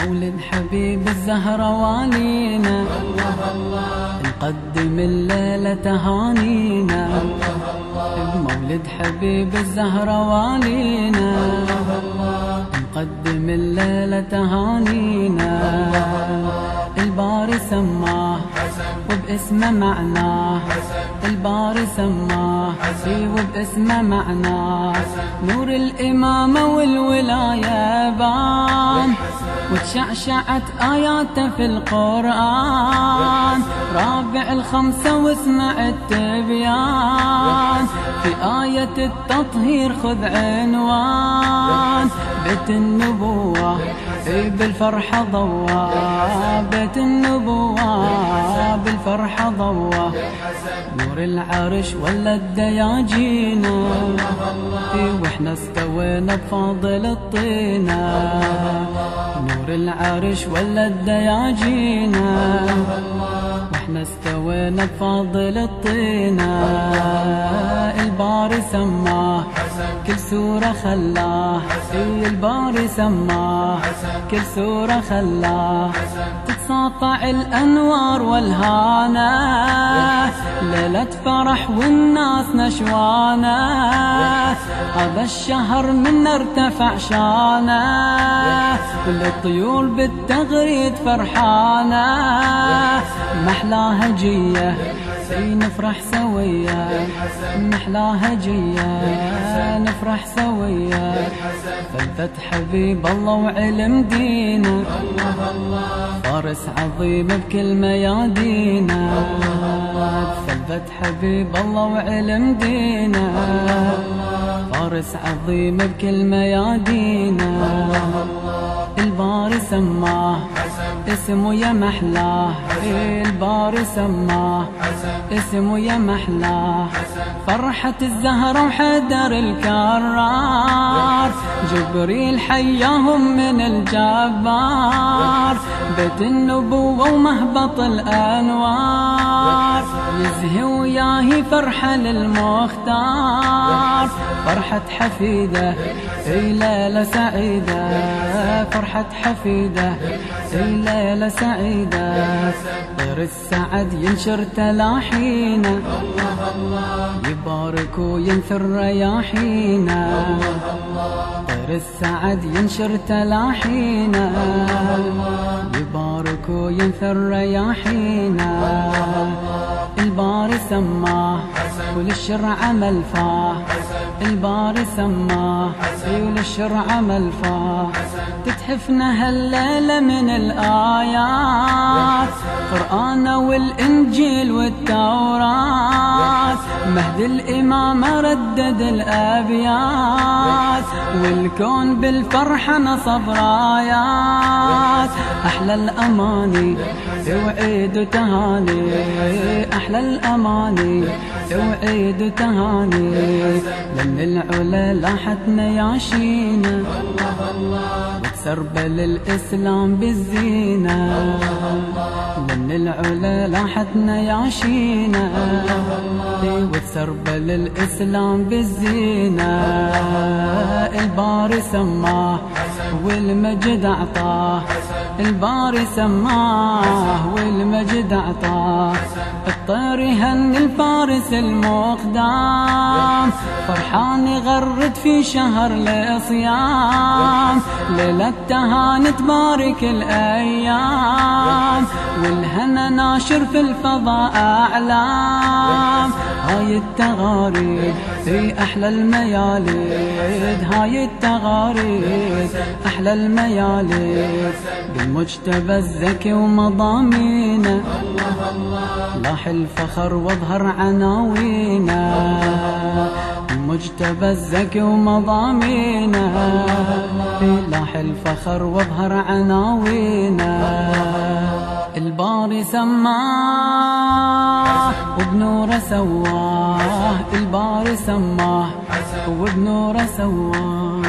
مولد حبيب الزهرة والينا الله الله نقدم الليلة تهانينا. بمولد حبيب الزهرة والينا نقدم الليلة تهانينا. الباري سماه وباسمه معناه. الباري سماه وباسمه معناه. نور الإمامة والولاية. وتشعشعت آياته في القرآن. رابع الخمسة واسمع التبيان. في آية التطهير خذ عنوان. بيت النبوة بالفرحة ضوى. بيت النبوة بالفرحة ضوى. نور العرش ولا وإحنا استوينا بفاضل الطينة. نور العرش ولا الدياجينا وإحنا استوينا بفاضل الطينة. الباري سماه كل سورة خلاه. الباري سماه كل سورة خلاه. تتساطع الأنوار والهانة ليلة فرح والناس نشوانة هذا الشهر من ارتفع شانه والطيور بالتغريد فرحانة محلى هجية نفرح هجية نفرح سويا فلفت حبيب الله وعلم دينا فارس عظيم بكل ميادينا فلفت حبيب الله وعلم دينا فارس عظيم بكل ميادينا الباري سماه اسمه يا محلاه الباري سماه؟ اسمه يا محلاه فرحة الزهرة وحدر الكرار. جبريل حياهم من الجبار بيت النبوة ومهبط الأنوار. يزهي وياهي فرحة للمختار. فرحة حفيدة اي ليلة سعيدة. فرحة حفيدة اي ليلة سعيدة. طير السعد ينشر تلاحينا يبارك وينثر رياحينا طير السعد ينشر تلاحينا. يبارك وينثر رياحينا الباري سماه وللشرع عمل فاه. الباري سماه وللشرع عمل فاه. تتحفنا هالليلة من الآيات. قرآن والإنجيل والتوراة. مهد الإمام ردد الأبيات. والكون بالفرحة نصب رايات. أحلى الأماني. وعيد تهاني أحلى الأماني. وعيد تهاني لأن العلا لاحت نياشينا وتسربل الإسلام بالزينة. لأن العلا لاحت نياشينا وتسربل الإسلام بالزينة. الباري سماه والمجد أعطاه الباري سماه. والمجد أعطاه الطير يهني الفارس المقدام. فرحان يغرد في شهر الصيام ليلة تهاني تبارك الأيام. والهنا ناشر في الفضاء أعلام. هاي التغاريد في أحلى المياليد. هاي التغاريد أحلى المياليد. بالمجتبى الزكي ومضامينه. لاح الفخر واظهر عناوينا المجتبى الزكي ومضامينا لاح الفخر واظهر عناوينا الباري سماه وبنوره سواه الباري سماه وبنوره سواه